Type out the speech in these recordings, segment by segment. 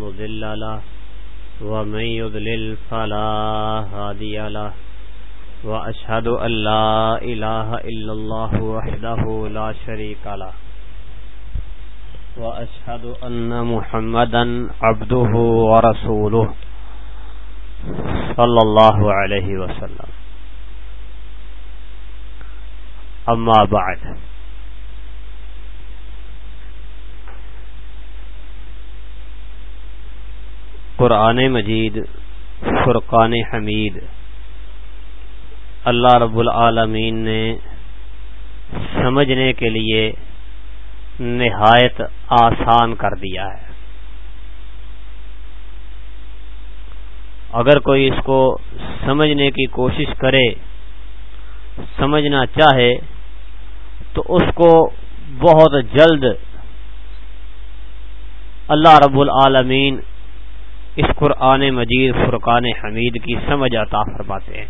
مضل له ومن يضلل فلا هادي له وأشهد أن لا إله إلا الله وحده لا شريك له وأشهد أن محمدا عبده ورسوله صلى الله عليه وسلم. أما بعد. قرآن مجید، فرقان حمید۔ اللہ رب العالمین نے سمجھنے کے لیے نہایت آسان کر دیا ہے۔ اگر کوئی اس کو سمجھنے کی کوشش کرے، سمجھنا چاہے، تو اس کو بہت جلد اللہ رب العالمین اس قرآن مجید فرقان حمید کی سمجھ عطا فرماتے ہیں۔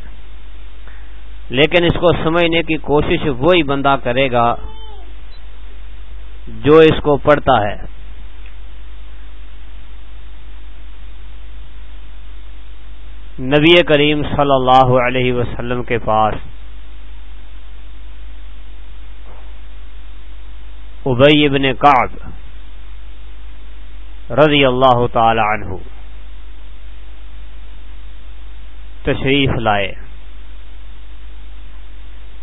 لیکن اس کو سمجھنے کی کوشش وہی بندہ کرے گا جو اس کو پڑھتا ہے۔ نبی کریم صلی اللہ علیہ وسلم کے پاس ابئی ابن کعب رضی اللہ تعالی عنہ تشریف لائے۔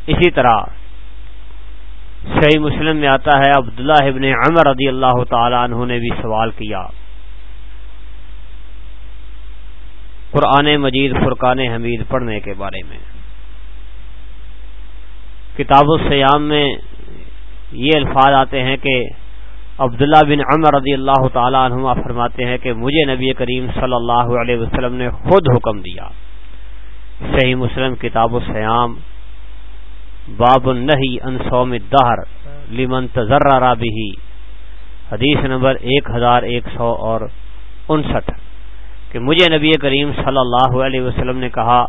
اسی طرح صحیح مسلم میں آتا ہے، عبداللہ ابن عمر رضی اللہ تعالی عنہ نے بھی سوال کیا۔ قرآن مجید فرقان حمید پڑھنے کے بارے میں۔ کتاب السیام میں یہ الفاظ آتے ہیں کہ عبداللہ بن عمر رضی اللہ تعالی عنہ فرماتے ہیں کہ مجھے نبی کریم صلی اللہ علیہ وسلم نے خود حکم دیا۔ صحیح مسلم کتاب السیام باب النہی ان سوم الدہر لمن تذرر بھی حدیث نمبر ایک ہزار ایک سو اور انسٹھ، کہ مجھے نبی کریم صلی اللہ علیہ وسلم نے کہا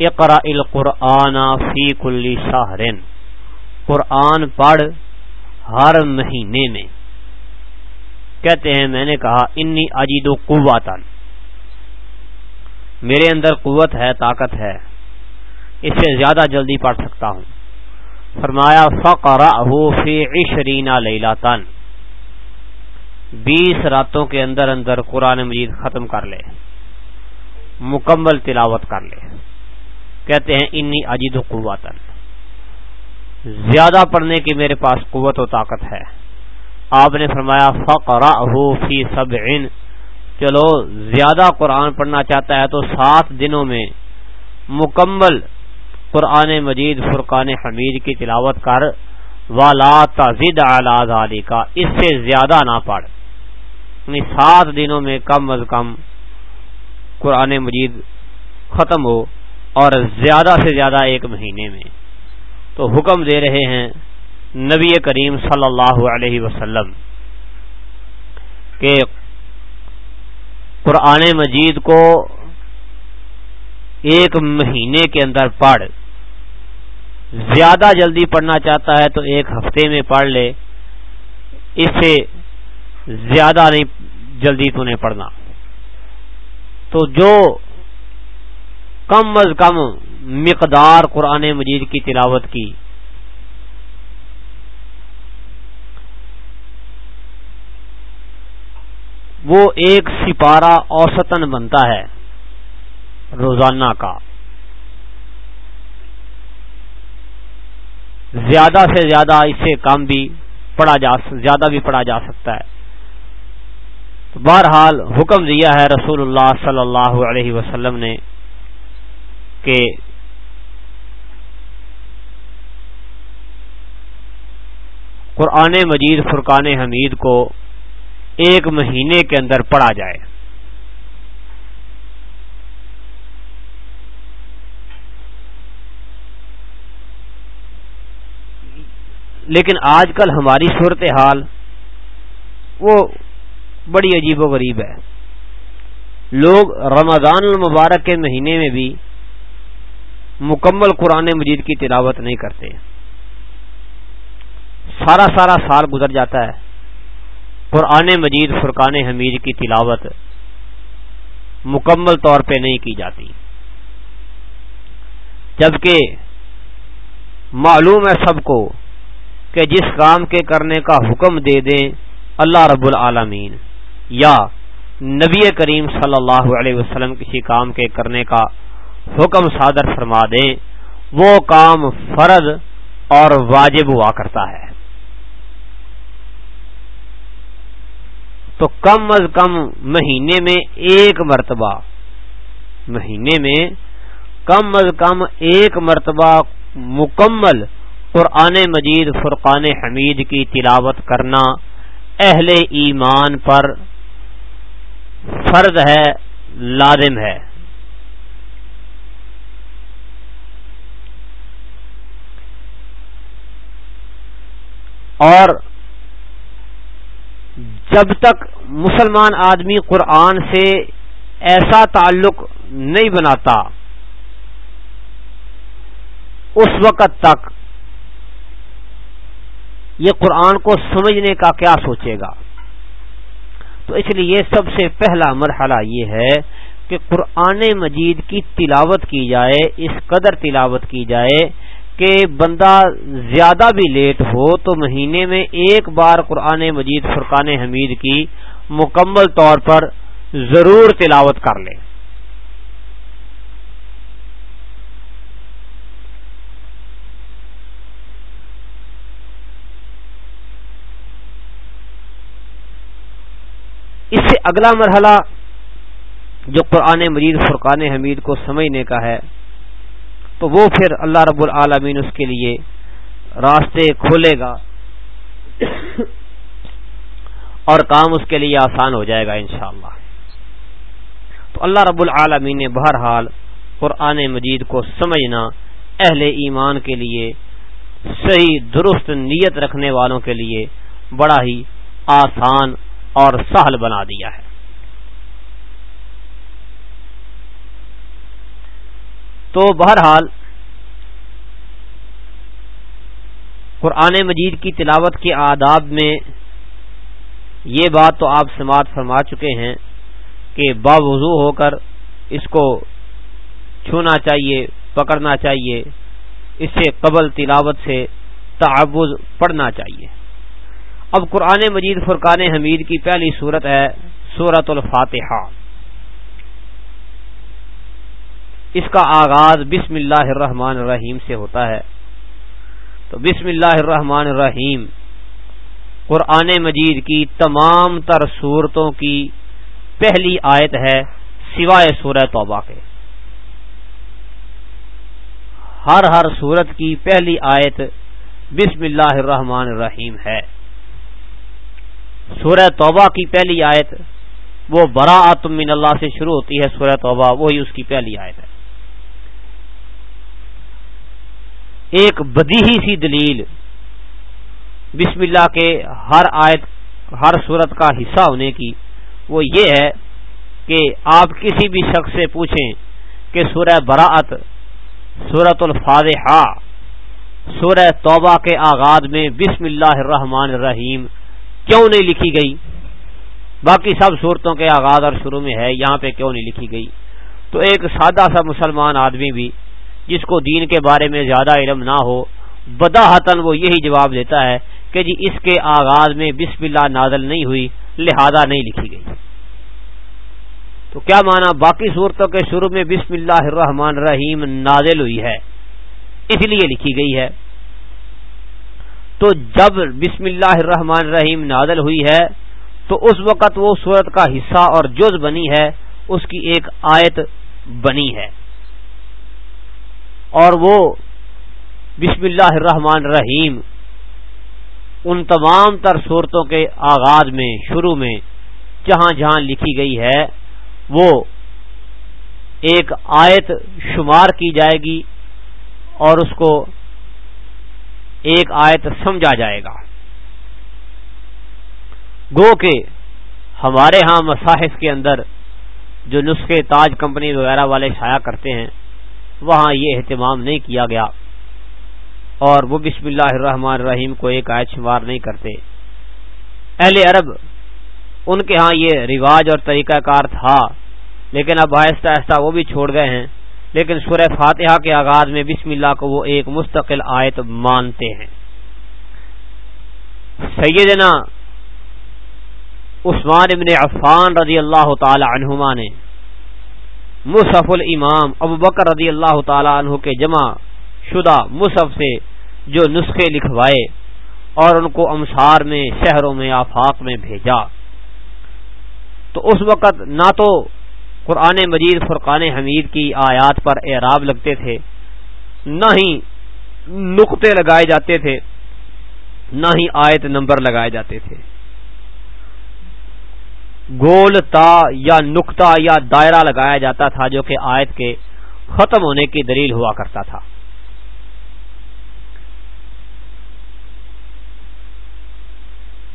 اقرا القرآن فی کلی شاہرین قرآن پڑھ ہر مہینے میں۔ کہتے ہیں، میں نے کہا، انی اجید و قواتن میرے اندر قوت ہے، طاقت ہے اس سے زیادہ جلدی پڑھ سکتا ہوں۔ فرمایا فقر فی عشرینا لیلا تن بیس راتوں کے اندر اندر قرآن مجید ختم کر لے۔ مکمل تلاوت کر لے۔ کہتے ہیں انی اجید و قوتن زیادہ پڑھنے کی میرے پاس قوت و طاقت ہے۔ آپ نے فرمایا فقر فی سب چلو، زیادہ قرآن پڑھنا چاہتا ہے تو سات دنوں میں مکمل قرآن مجید فرقان حمید کی تلاوت کر والا تزد علی کا اس سے زیادہ نہ پڑھ۔ یعنی سات دنوں میں کم از کم قرآن مجید ختم ہو اور زیادہ سے زیادہ ایک مہینے میں۔ تو حکم دے رہے ہیں نبی کریم صلی اللہ علیہ وسلم کہ قرآن مجید کو ایک مہینے کے اندر پڑھ۔ زیادہ جلدی پڑھنا چاہتا ہے تو ایک ہفتے میں پڑھ لے۔ اس سے زیادہ نہیں، جلدی تو نہیں پڑھنا۔ تو جو کم از کم مقدار قرآن مجید کی تلاوت کی۔ وہ ایک سپارہ اوسطن بنتا ہے روزانہ کا۔ زیادہ سے زیادہ اس سے کم بھی پڑھا جا زیادہ بھی پڑھا جا سکتا ہے۔ بہرحال حکم دیا ہے رسول اللہ صلی اللہ علیہ وسلم نے کہ قرآن مجید فرقان حمید کو ایک مہینے کے اندر پڑھا جائے۔ لیکن آج کل ہماری صورت حال وہ بڑی عجیب و غریب ہے۔ لوگ رمضان المبارک کے مہینے میں بھی مکمل قرآن مجید کی تلاوت نہیں کرتے۔ سارا سارا سال گزر جاتا ہے۔ قرآن مجید فرقان حمید کی تلاوت مکمل طور پہ نہیں کی جاتی۔ جبکہ معلوم ہے سب کو کہ جس کام کے کرنے کا حکم دے دیں اللہ رب العالمین یا نبی کریم صلی اللہ علیہ وسلم کسی کام کے کرنے کا حکم صادر فرما دیں، وہ کام فرض اور واجب ہوا کرتا ہے۔ تو کم از کم مہینے میں ایک مرتبہ، مہینے میں کم از کم ایک مرتبہ مکمل قرآن مجید، فرقان حمید کی تلاوت کرنا اہل ایمان پر فرض ہے، لازم ہے۔ اور جب تک مسلمان آدمی قرآن سے ایسا تعلق نہیں بناتا، اس وقت تک یہ قرآن کو سمجھنے کا کیا سوچے گا؟ تو اس لیے سب سے پہلا مرحلہ یہ ہے کہ قرآن مجید کی تلاوت کی جائے، اس قدر تلاوت کی جائے کہ بندہ زیادہ بھی لیٹ ہو تو مہینے میں ایک بار قرآن مجید فرقان حمید کی مکمل طور پر ضرور تلاوت کر لے۔ اس سے اگلا مرحلہ جو قرآن مجید فرقان حمید کو سمجھنے کا ہے۔ تو وہ پھر اللہ رب العالمین اس کے لیے راستے کھولے گا اور کام اس کے لیے آسان ہو جائے گا انشاءاللہ۔ تو اللہ رب العالمین نے بہرحال قرآن مجید کو سمجھنا، اہل ایمان کے لیے صحیح، درست نیت رکھنے والوں کے لیے بڑا ہی آسان اور سہل بنا دیا ہے۔ تو بہرحال قرآن مجید کی تلاوت کے آداب میں یہ بات تو آپ سماعت فرما چکے ہیں کہ باوضو ہو کر اس کو چھونا چاہیے، پکڑنا چاہیے اس سے قبل تلاوت سے تعوض پڑھنا چاہیے۔ اب قرآن مجید فرقان حمید کی پہلی صورت ہے سورت الفاتحہ۔ اس کا آغاز بسم اللہ الرحمن الرحیم سے ہوتا ہے۔ تو بسم اللہ الرحمن الرحیم، قرآن مجید کی تمام تر صورتوں کی پہلی آیت ہے سوائے سورہ توبہ کے۔ ہر ہر سورت کی پہلی آیت بسم اللہ الرحمن الرحیم ہے۔ سورہ توبہ کی پہلی آیت وہ برا من اللہ سے شروع ہوتی ہے، سورہ توبہ وہی اس کی پہلی آیت ہے۔ ایک بدی سی دلیل بسم اللہ کے ہر آیت، ہر صورت کا حصہ ہونے کی، وہ یہ ہے کہ آپ کسی بھی شخص سے پوچھیں کہ سورہ براعت، سورت الفاظہ سورہ توبہ کے آغاز میں بسم اللہ الرحمن الرحیم کیوں نہیں لکھی گئی؟ باقی سب صورتوں کے آغاز اور شروع میں ہے، یہاں پہ کیوں نہیں لکھی گئی؟ تو ایک سادہ سا مسلمان آدمی بھی جس کو دین کے بارے میں زیادہ علم نہ ہو بدا حتن وہ یہی جواب دیتا ہے کہ جی اس کے آغاز میں بسم اللہ نازل نہیں ہوئی، لہذا نہیں لکھی گئی۔ تو کیا مانا باقی صورتوں کے شروع میں بسم اللہ الرحمن الرحیم نازل ہوئی ہے، اس لیے لکھی گئی ہے۔ تو جب بسم اللہ الرحمن الرحیم نازل ہوئی ہے، تو اس وقت وہ صورت کا حصہ اور جز بنی ہے، اس کی ایک آیت بنی ہے۔ اور وہ بسم اللہ الرحمن الرحیم ان تمام تر صورتوں کے آغاز میں، شروع میں جہاں جہاں لکھی گئی ہے، وہ ایک آیت شمار کی جائے گی اور اس کو ایک آیت سمجھا جائے گا۔ گو کہ ہمارے ہاں مصاحف کے اندر جو نسخے تاج کمپنی وغیرہ والے شائع کرتے ہیں وہاں یہ اہتمام نہیں کیا گیا اور وہ بسم اللہ الرحمن الرحیم کو ایک آیت شمار نہیں کرتے۔ اہل عرب، ان کے ہاں یہ رواج اور طریقہ کار تھا، لیکن اب آہستہ آہستہ وہ بھی چھوڑ گئے ہیں۔ لیکن سورہ فاتحہ کے آغاز میں بسم اللہ کو وہ ایک مستقل آیت مانتے ہیں۔ سیدنا عثمان ابن عفان رضی اللہ تعالی عنہما نے مصحف الامام ابو بکر رضی اللہ تعالی عنہ کے جمع شدہ مصحف سے جو نسخے لکھوائے اور ان کو امسار میں، شہروں میں، آفاق میں بھیجا۔ تو اس وقت نہ تو قرآن مجید، فرقان حمید کی آیات پر اعراب لگتے تھے، نہ ہی نقطے لگائے جاتے تھے، نہ ہی آیت نمبر لگائے جاتے تھے۔ گول تا یا نقطہ یا دائرہ لگایا جاتا تھا جو کہ آیت کے ختم ہونے کی دلیل ہوا کرتا تھا۔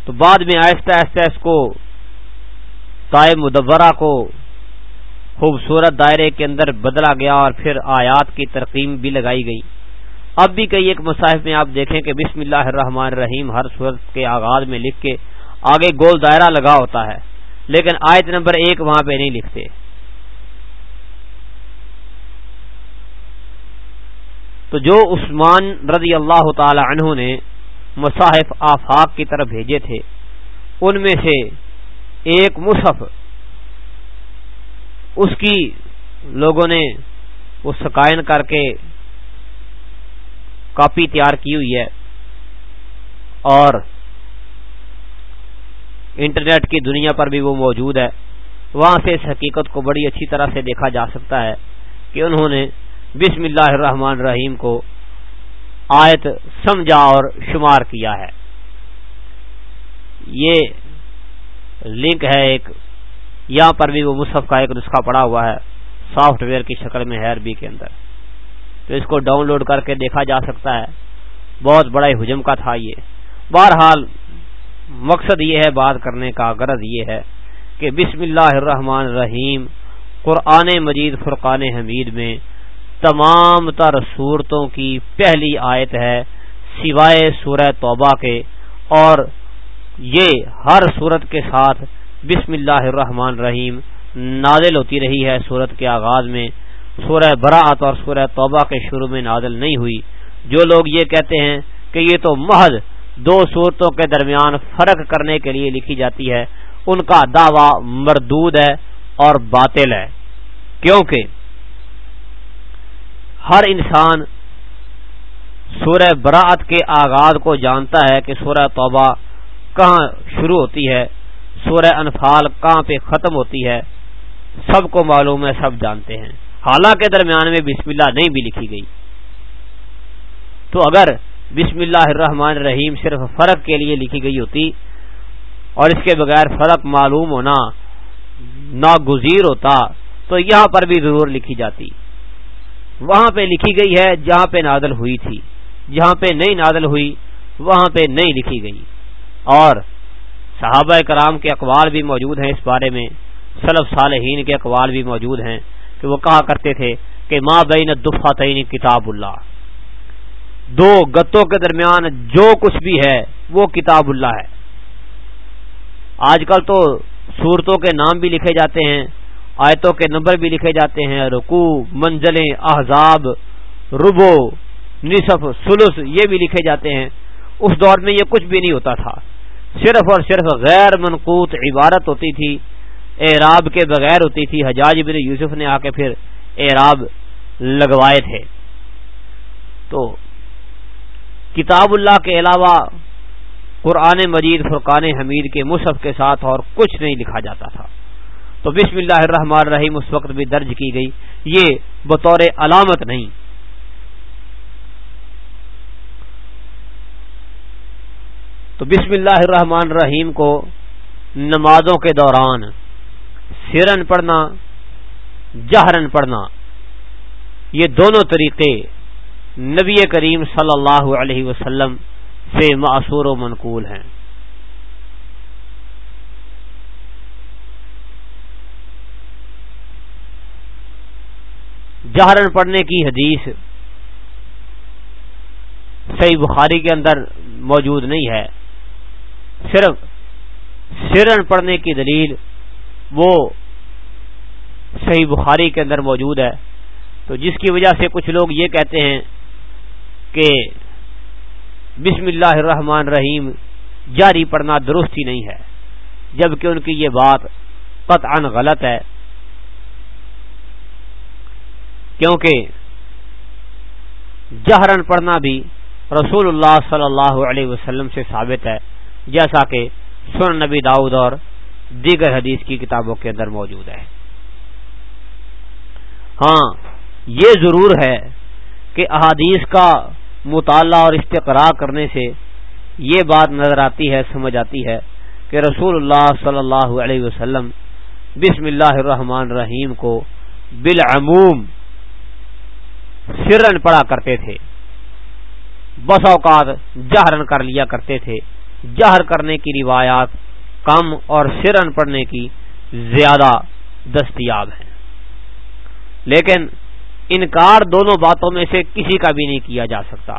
تو بعد میں آہستہ آہستہ اس کو تائے مدورہ کو خوبصورت دائرے کے اندر بدلا گیا اور پھر آیات کی ترقیم بھی لگائی گئی۔ اب بھی کئی ایک مصاحب میں آپ دیکھیں کہ بسم اللہ الرحمن الرحیم ہر صورت کے آغاز میں لکھ کے آگے گول دائرہ لگا ہوتا ہے۔ لیکن آیت نمبر ایک وہاں پہ نہیں لکھتے۔ تو جو عثمان رضی اللہ تعالی عنہ نے مصاحف آفاق کی طرف بھیجے تھے، ان میں سے ایک مصحف اس کی لوگوں نے وہ سکائن کر کے کاپی تیار کی ہوئی ہے اور انٹرنیٹ کی دنیا پر بھی وہ موجود ہے۔ وہاں سے اس حقیقت کو بڑی اچھی طرح سے دیکھا جا سکتا ہے کہ انہوں نے بسم اللہ الرحمن الرحیم کو آیت سمجھا اور شمار کیا ہے۔ یہ لنک ہے ایک، یہاں پر بھی وہ مصحف کا ایک نسخہ پڑا ہوا ہے، سافٹ ویئر کی شکل میں ہے عربی کے اندر۔ تو اس کو ڈاؤن لوڈ کر کے دیکھا جا سکتا ہے۔ بہت بڑا حجم کا تھا یہ۔ بہرحال مقصد یہ ہے بات کرنے کا، غرض یہ ہے کہ بسم اللہ الرحمن الرحیم، قرآن مجید، فرقان حمید میں تمام تر صورتوں کی پہلی آیت ہے سوائے سورہ توبہ کے، اور یہ ہر صورت کے ساتھ بسم اللہ الرحمن الرحیم نازل ہوتی رہی ہے۔ سورت کے آغاز میں سورہ براعت اور سورہ توبہ کے شروع میں نازل نہیں ہوئی۔ جو لوگ یہ کہتے ہیں کہ یہ تو محض دو صورتوں کے درمیان فرق کرنے کے لیے لکھی جاتی ہے۔ ان کا دعوی مردود ہے اور باطل ہے۔ کیونکہ ہر انسان سورہ براعت کے آغاز کو جانتا ہے کہ سورہ توبہ کہاں شروع ہوتی ہے، سورہ انفال کہاں پہ ختم ہوتی ہے، سب کو معلوم ہے، سب جانتے ہیں۔ حالانکہ درمیان میں بسم اللہ نہیں بھی لکھی گئی۔ تو اگر بسم اللہ الرحمن الرحیم صرف فرق کے لیے لکھی گئی ہوتی اور اس کے بغیر فرق معلوم ہونا ناگزیر ہوتا تو یہاں پر بھی ضرور لکھی جاتی۔ وہاں پہ لکھی گئی ہے جہاں پہ نادل ہوئی تھی۔ جہاں پہ نئی نادل ہوئی، وہاں پہ نہیں لکھی گئی۔ اور صحابہ کرام کے اقوال بھی موجود ہیں اس بارے میں۔ سلف صالحین کے اقوال بھی موجود ہیں کہ وہ کہا کرتے تھے کہ ماں بین دفا تعین کتاب اللہ۔ دو گتوں کے درمیان جو کچھ بھی ہے، وہ کتاب اللہ ہے۔ آج کل تو صورتوں کے نام بھی لکھے جاتے ہیں، آیتوں کے نمبر بھی لکھے جاتے ہیں رکو منزلیں، احزاب ربو نصف سلس یہ بھی لکھے جاتے ہیں۔ اس دور میں یہ کچھ بھی نہیں ہوتا تھا۔ صرف اور صرف غیر منقوط عبارت ہوتی تھی۔ اعراب کے بغیر ہوتی تھی۔ حجاج بن یوسف نے آ کے پھر اعراب لگوائے تھے۔ تو کتاب اللہ کے علاوہ قرآن مجید، فرقان حمید کے مصحف کے ساتھ اور کچھ نہیں لکھا جاتا تھا۔ تو بسم اللہ الرحمن الرحیم اس وقت بھی درج کی گئی۔ یہ بطور علامت نہیں۔ تو بسم اللہ الرحمن الرحیم کو نمازوں کے دوران سرن پڑھنا، جہرن پڑھنا، یہ دونوں طریقے نبی کریم صلی اللہ علیہ وسلم سے معصور و منقول ہیں۔ جہرن پڑھنے کی حدیث صحیح بخاری کے اندر موجود نہیں ہے۔ صرف سرن پڑھنے کی دلیل وہ صحیح بخاری کے اندر موجود ہے۔ تو جس کی وجہ سے کچھ لوگ یہ کہتے ہیں کہ بسم اللہ الرحمن الرحیم جاری پڑھنا درست ہی نہیں ہے، جبکہ ان کی یہ بات قطعا غلط ہے۔ کیونکہ جہرن پڑھنا بھی رسول اللہ صلی اللہ علیہ وسلم سے ثابت ہے، جیسا کہ سن نبی داؤد اور دیگر حدیث کی کتابوں کے اندر موجود ہے۔ ہاں یہ ضرور ہے کہ احادیث کا مطالعہ اور استقرا کرنے سے یہ بات نظر آتی ہے، سمجھ آتی ہے کہ رسول اللہ صلی اللہ علیہ وسلم بسم اللہ الرحمن الرحیم کو بالعموم سرن پڑا کرتے تھے۔ بس اوقات جہرن کر لیا کرتے تھے۔ جہر کرنے کی روایات کم اور سرن پڑھنے کی زیادہ دستیاب ہیں۔ لیکن انکار دونوں باتوں میں سے کسی کا بھی نہیں کیا جا سکتا۔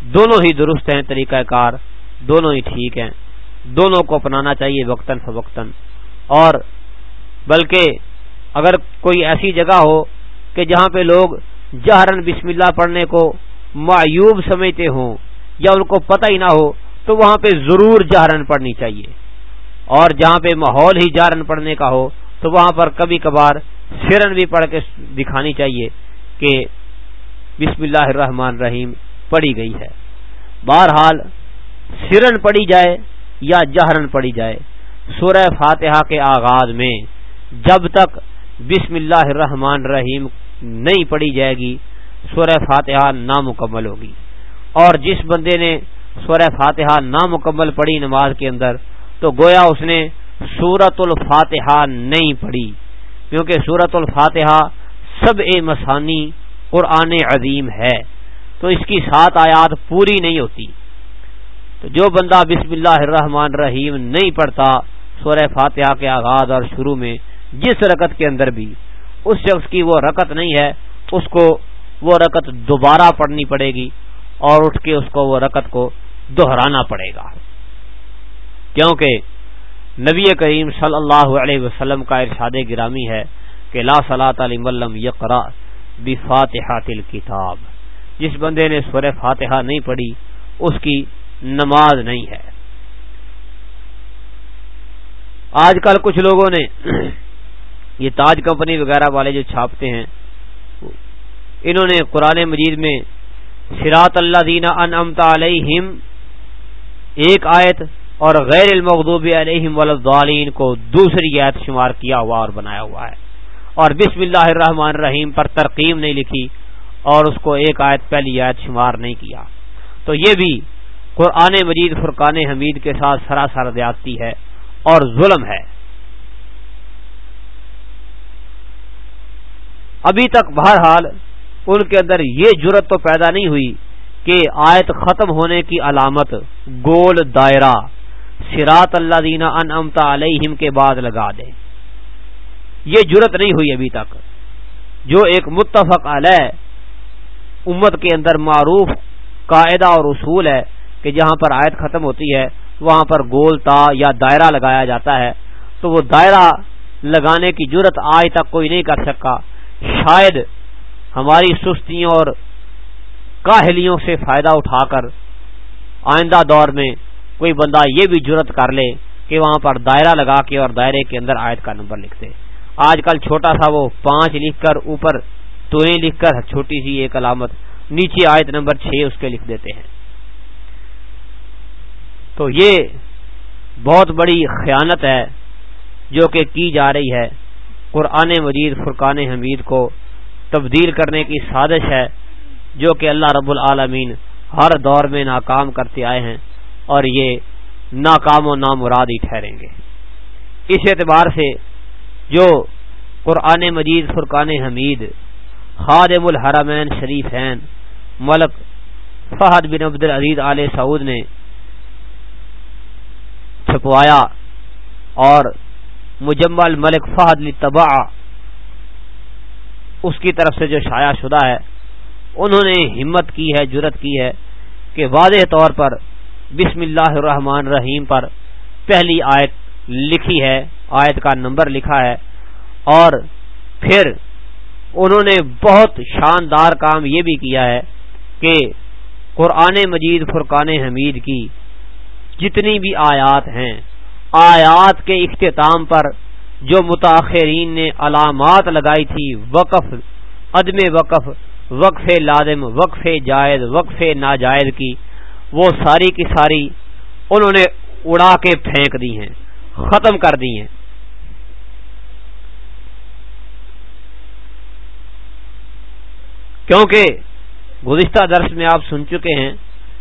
دونوں ہی درست ہیں طریقہ کار، دونوں ہی ٹھیک ہیں۔ دونوں کو اپنانا چاہیے وقتاً فوقتاً۔ اور بلکہ اگر کوئی ایسی جگہ ہو کہ جہاں پہ لوگ جہرن بسم اللہ پڑھنے کو معیوب سمجھتے ہوں یا ان کو پتہ ہی نہ ہو، تو وہاں پہ ضرور جہرن پڑھنی چاہیے۔ اور جہاں پہ ماحول ہی جہرن پڑھنے کا ہو، تو وہاں پر کبھی کبھار سرن بھی پڑھ کے دکھانی چاہیے کہ بسم اللہ الرحمن الرحیم پڑھی گئی ہے۔ بہرحال، سرن پڑھی جائے یا جہرن پڑھی جائے، سورہ فاتحہ کے آغاز میں جب تک بسم اللہ الرحمن الرحیم نہیں پڑھی جائے گی، سورہ فاتحہ نامکمل ہوگی۔ اور جس بندے نے سورہ فاتحہ نامکمل پڑھی نماز کے اندر، تو گویا اس نے سورت الفاتحہ نہیں پڑھی۔ کیونکہ سورت الفاتحہ سب اے مسانی قرآن عظیم ہے۔ تو اس کی سات آیات پوری نہیں ہوتی۔ تو جو بندہ بسم اللہ الرحمن الرحیم نہیں پڑھتا سورہ فاتحہ کے آغاز اور شروع میں جس رکت کے اندر بھی اس شخص کی وہ رکت نہیں ہے، اس کو وہ رکت دوبارہ پڑھنی پڑے گی اور اٹھ کے اس کو وہ رکت کو دہرانا پڑے گا۔ کیونکہ نبی کریم صلی اللہ علیہ وسلم کا ارشاد گرامی ہے کہ لا صلاۃ علی ملم یقرا بفاتحات الکتاب جس بندے نے سور فاتحہ نہیں پڑھی، اس کی نماز نہیں ہے۔ آج کل کچھ لوگوں نے یہ تاج کمپنی وغیرہ والے جو چھاپتے ہیں، انہوں نے قرآن مجید میں سراط اللہ دینا ان امتا علیہم ایک آیت اور غیر المغضوب علیہم والضالین کو دوسری آیت شمار کیا ہوا اور بنایا ہوا ہے۔ اور بسم اللہ الرحمن الرحیم پر ترقیم نہیں لکھی اور اس کو ایک آیت پہلی آیت شمار نہیں کیا۔ تو یہ بھی قرآن مجید فرقان حمید کے ساتھ سراسر دیاتی ہے اور ظلم ہے۔ ابھی تک بہرحال ان کے اندر یہ جرت تو پیدا نہیں ہوئی کہ آیت ختم ہونے کی علامت گول دائرہ سراط اللہ دینا ان امتا علیہم کے بعد لگا دے۔ یہ جرت نہیں ہوئی ابھی تک۔ جو ایک متفق علیہ امت کے اندر معروف قاعدہ اور اصول ہے کہ جہاں پر آیت ختم ہوتی ہے، وہاں پر گول، تا یا دائرہ لگایا جاتا ہے، تو وہ دائرہ لگانے کی جرت آج تک کوئی نہیں کر سکا۔ شاید ہماری سستیوں اور کاہلیوں سے فائدہ اٹھا کر آئندہ دور میں کوئی بندہ یہ بھی جرت کر لے کہ وہاں پر دائرہ لگا کے اور دائرے کے اندر آیت کا نمبر لکھ دے۔ آج کل چھوٹا سا وہ پانچ لکھ کر اوپر توئیں لکھ کر چھوٹی سی ایک علامت نیچے آیت نمبر چھ اس کے لکھ دیتے ہیں۔ تو یہ بہت بڑی خیانت ہے جو کہ کی جا رہی ہے۔ قرآن مجید، فرقان حمید کو تبدیل کرنے کی سازش ہے جو کہ اللہ رب العالمین ہر دور میں ناکام کرتے آئے ہیں۔ اور یہ ناکام و نامراد ہی ٹھہریں گے۔ اس اعتبار سے جو قرآن مجید، فرقان حمید، خادم الحرمین شریفین، ملک فہد بن عبد العزیز علیہ سعود نے چھپوایا اور مجمل ملک فہد تباہ اس کی طرف سے جو شائع شدہ ہے، انہوں نے ہمت کی ہے جرت کی ہے کہ واضح طور پر بسم اللہ الرحمن الرحیم پر پہلی آیت لکھی ہے، آیت کا نمبر لکھا ہے۔ اور پھر انہوں نے بہت شاندار کام یہ بھی کیا ہے کہ قرآن مجید، فرقان حمید کی جتنی بھی آیات ہیں، آیات کے اختتام پر جو متاثرین نے علامات لگائی تھی، وقف، عدم وقف وقف لادم وقف جائز، وقف ناجائز کی وہ ساری کی ساری انہوں نے اڑا کے پھینک دی ہیں، ختم کر دی ہیں۔ کیونکہ گزشتہ درس میں آپ سن چکے ہیں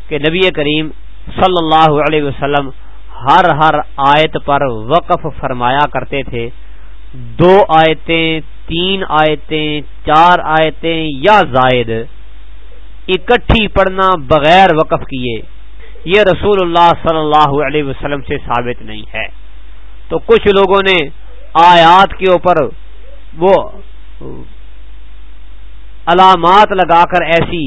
کہ نبی کریم صلی اللہ علیہ وسلم ہر ہر آیت پر وقف فرمایا کرتے تھے۔ دو آیتیں، تین آیتیں، چار آیتیں یا زائد۔ اکٹھی پڑھنا بغیر وقف کیے، یہ رسول اللہ صلی اللہ علیہ وسلم سے ثابت نہیں ہے۔ تو کچھ لوگوں نے آیات کے اوپر وہ علامات لگا کر ایسی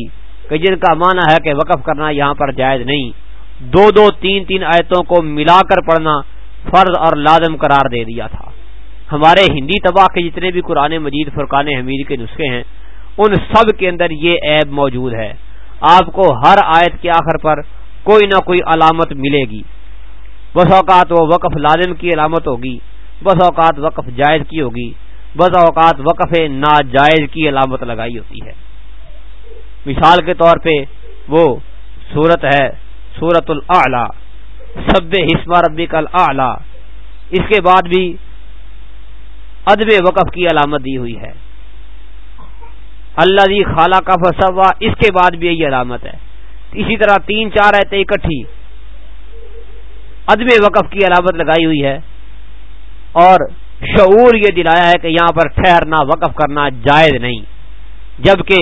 کہ جن کا معنی ہے کہ وقف کرنا یہاں پر جائز نہیں، دو دو تین تین آیتوں کو ملا کر پڑھنا فرض اور لازم قرار دے دیا تھا۔ ہمارے ہندی تباہ کے جتنے بھی قرآن مجید، فرقان حمید کے نسخے ہیں ان سب کے اندر یہ عیب موجود ہے۔ آپ کو ہر آیت کے آخر پر کوئی نہ کوئی علامت ملے گی۔ بس اوقات وہ وقف لازم کی علامت ہوگی، بس اوقات وقف جائز کی ہوگی بز اوقات وقف ناجائز کی علامت لگائی ہوتی ہے۔ مثال کے طور پہ وہ سورت ہے، سورت العلی سب حسمہ ربی کل اس کے بعد بھی ادب وقف کی علامت دی ہوئی ہے۔ اللہ جی خالہ کا فسوا اس کے بعد بھی یہی علامت ہے۔ اسی طرح تین چار ایتے اکٹھی۔ ادب وقف کی علامت لگائی ہوئی ہے۔ اور شعور یہ دلایا ہے کہ یہاں پر ٹھہرنا، وقف کرنا جائز نہیں۔ جبکہ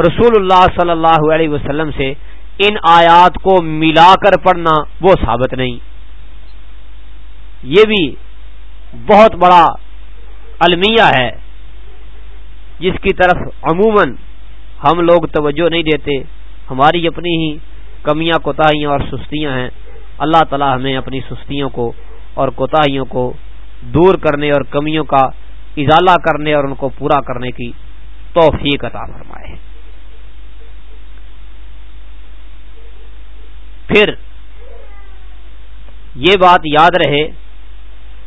رسول اللہ صلی اللہ علیہ وسلم سے ان آیات کو ملا کر پڑھنا وہ ثابت نہیں۔ یہ بھی بہت بڑا المیہ ہے۔ جس کی طرف عموماً ہم لوگ توجہ نہیں دیتے، ہماری اپنی ہی کمیاں، کوتاہیاں اور سستیاں ہیں۔ اللہ تعالی ہمیں اپنی سستیوں کو اور کوتاہیوں کو دور کرنے اور کمیوں کا ازالہ کرنے اور ان کو پورا کرنے کی توفیق عطا فرمائے۔ پھر یہ بات یاد رہے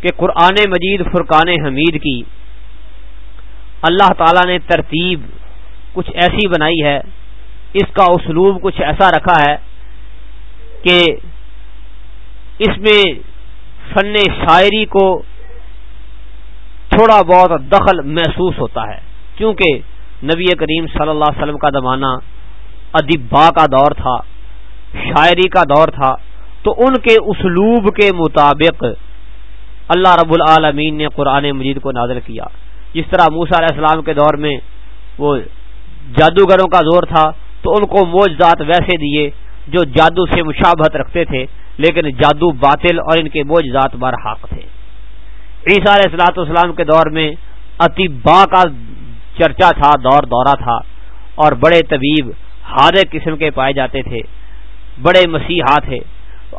کہ قرآن مجید فرقان حمید کی اللہ تعالی نے ترتیب کچھ ایسی بنائی ہے، اس کا اسلوب کچھ ایسا رکھا ہے کہ اس میں فن شاعری کو تھوڑا بہت دخل محسوس ہوتا ہے۔ کیونکہ نبی کریم صلی اللہ علیہ وسلم کا زمانہ ادبا کا دور تھا، شاعری کا دور تھا، تو ان کے اسلوب کے مطابق اللہ رب العالمین نے قرآن مجید کو نازل کیا۔ جس طرح موسا علیہ السلام کے دور میں وہ جادوگروں کا زور تھا، تو ان کو موجزات ویسے دیے جو جادو سے مشابہت رکھتے تھے، لیکن جادو باطل اور ان کے موجزات بر حق تھے۔ عیسیٰ علیہ السلاۃ والسلام کے دور میں اطبا کا چرچا تھا، دور دورہ تھا، اور بڑے طبیب ہار قسم کے پائے جاتے تھے، بڑے مسیحا تھے۔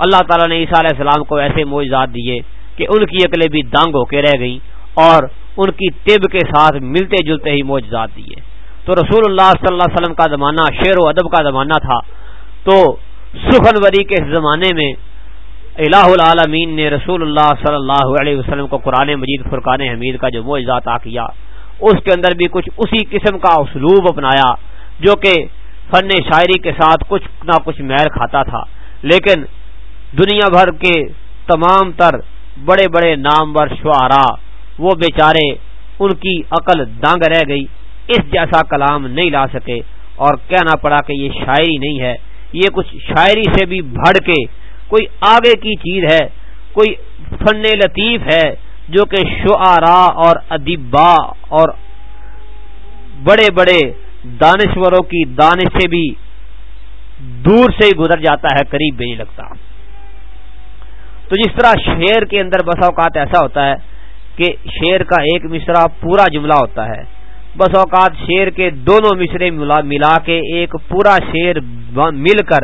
اللہ تعالیٰ نے عیسیٰ علیہ السلام کو ایسے موجزات دیے کہ ان کی عقلیں بھی دانگ ہو کے رہ گئیں اور ان کی طب کے ساتھ ملتے جلتے ہی موجزات دیے۔ تو رسول اللہ صلی اللہ علیہ وسلم کا زمانہ شعر و ادب کا زمانہ تھا۔ تو سخنوری کے زمانے میں الہ العالمین نے رسول اللہ صلی اللہ علیہ وسلم کو قرآن مجید فرقان حمید کا جو معجزات آ کیا، اس کے اندر بھی کچھ اسی قسم کا اسلوب اپنایا، جو کہ فن شاعری کے ساتھ کچھ نہ کچھ میل کھاتا تھا۔ لیکن دنیا بھر کے تمام تر بڑے بڑے نامور شعرا وہ بیچارے ان کی عقل دانگ رہ گئی، اس جیسا کلام نہیں لا سکے۔ اور کہنا پڑا کہ یہ شاعری نہیں ہے، یہ کچھ شاعری سے بھی بڑھ کے کوئی آگے کی چیز ہے، کوئی فن لطیف ہے جو کہ شعرا اور ادبا اور بڑے بڑے دانشوروں کی دانش سے بھی دور سے ہی گزر جاتا ہے، قریب بھی نہیں لگتا۔ تو جس طرح شعر کے اندر بس اوقات ایسا ہوتا ہے کہ شعر کا ایک مصرا پورا جملہ ہوتا ہے۔ بس اوقات شعر کے دونوں مصرے ملا کے ایک پورا شعر مل کر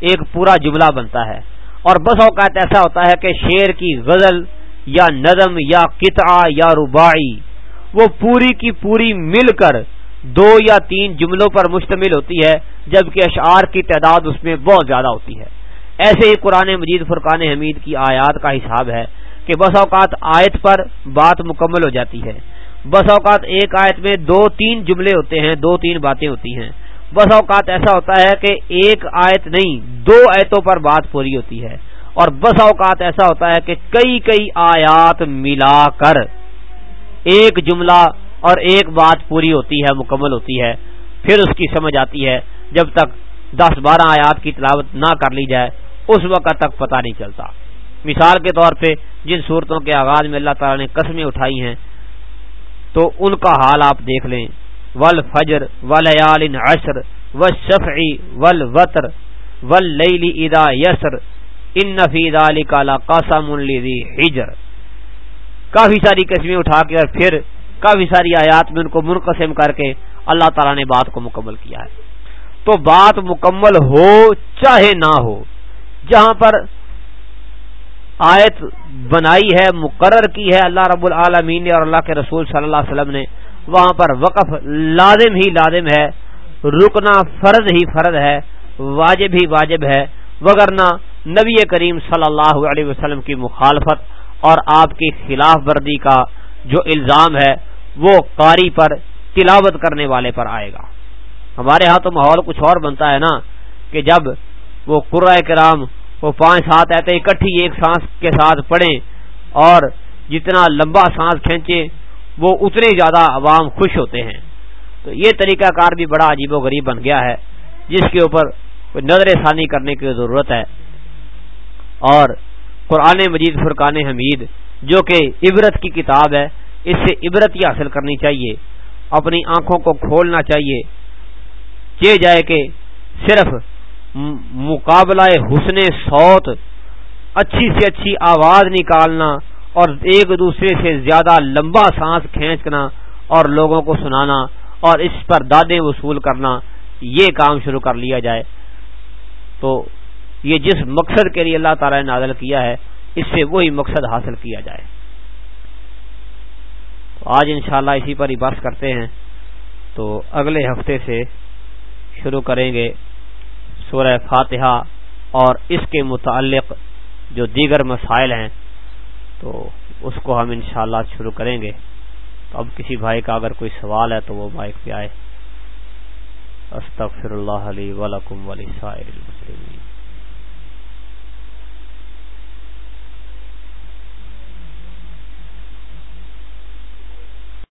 ایک پورا جملہ بنتا ہے۔ اور بس اوقات ایسا ہوتا ہے کہ شعر کی غزل یا نظم یا قطعہ یا رباعی، وہ پوری کی پوری مل کر دو یا تین جملوں پر مشتمل ہوتی ہے، جبکہ اشعار کی تعداد اس میں بہت زیادہ ہوتی ہے۔ ایسے ہی قرآن مجید فرقان حمید کی آیات کا حساب ہے۔ کہ بس اوقات آیت پر بات مکمل ہو جاتی ہے۔ بس اوقات ایک آیت میں دو تین جملے ہوتے ہیں، دو تین باتیں ہوتی ہیں۔ بس اوقات ایسا ہوتا ہے کہ ایک آیت نہیں، دو آیتوں پر بات پوری ہوتی ہے۔ اور بس اوقات ایسا ہوتا ہے کہ کئی کئی آیات ملا کر ایک جملہ اور ایک بات پوری ہوتی ہے، مکمل ہوتی ہے۔ پھر اس کی سمجھ آتی ہے۔ جب تک دس بارہ آیات کی تلاوت نہ کر لی جائے، اس وقت تک پتہ نہیں چلتا۔ مثال کے طور پہ جن صورتوں کے آغاز میں اللہ تعالی نے قسمیں اٹھائی ہیں، تو ان کا حال آپ دیکھ لیں۔ ول فجر ولیال عشر و شفعی ول وطر ادا یسر، ان نفید علی کالا قاسم ہجر کافی ساری قسمیں اٹھا کے اور پھر کافی ساری آیات میں ان کو منقسم کر کے اللہ تعالیٰ نے بات کو مکمل کیا ہے۔ تو بات مکمل ہو چاہے نہ ہو، جہاں پر آیت بنائی ہے، مقرر کی ہے اللہ رب العالمین نے اور اللہ کے رسول صلی اللہ علیہ وسلم نے۔ وہاں پر وقف لازم ہی لازم ہے، رکنا فرض ہی فرض ہے، واجب ہی واجب ہے، وگرنہ نبی کریم صلی اللہ علیہ وسلم کی مخالفت اور آپ کی خلاف ورزی کا جو الزام ہے، وہ قاری پر تلاوت کرنے والے پر آئے گا۔ ہمارے ہاں تو ماحول کچھ اور بنتا ہے نا، کہ جب وہ قرآ کرام وہ پانچ سات آتے اکٹھی ایک سانس کے ساتھ پڑھیں اور جتنا لمبا سانس کھینچے وہ اتنے زیادہ عوام خوش ہوتے ہیں۔ تو یہ طریقہ کار بھی بڑا عجیب و غریب بن گیا ہے، جس کے اوپر نظر ثانی کرنے کی ضرورت ہے۔ اور قرآن مجید فرقان حمید، جو کہ عبرت کی کتاب ہے، اس سے عبرت ہی حاصل کرنی چاہیے۔ اپنی آنکھوں کو کھولنا چاہیے۔ چے جائے کہ صرف مقابلہ حسن سوت اچھی سے اچھی آواز نکالنا اور ایک دوسرے سے زیادہ لمبا سانس کھینچنا اور لوگوں کو سنانا اور اس پر دادے وصول کرنا، یہ کام شروع کر لیا جائے۔ تو یہ جس مقصد کے لیے اللہ تعالی نے نازل کیا ہے، اس سے وہی مقصد حاصل کیا جائے۔ تو آج انشاءاللہ اسی پر ہی بحث کرتے ہیں۔ تو اگلے ہفتے سے شروع کریں گے۔ سورہ فاتحہ اور اس کے متعلق جو دیگر مسائل ہیں، تو اس کو ہم انشاءاللہ شروع کریں گے۔ تو اب کسی بھائی کا اگر کوئی سوال ہے، تو وہ مائک پہ آئے۔ استغفر اللہ علی ولکم ولی سائر المسلمین۔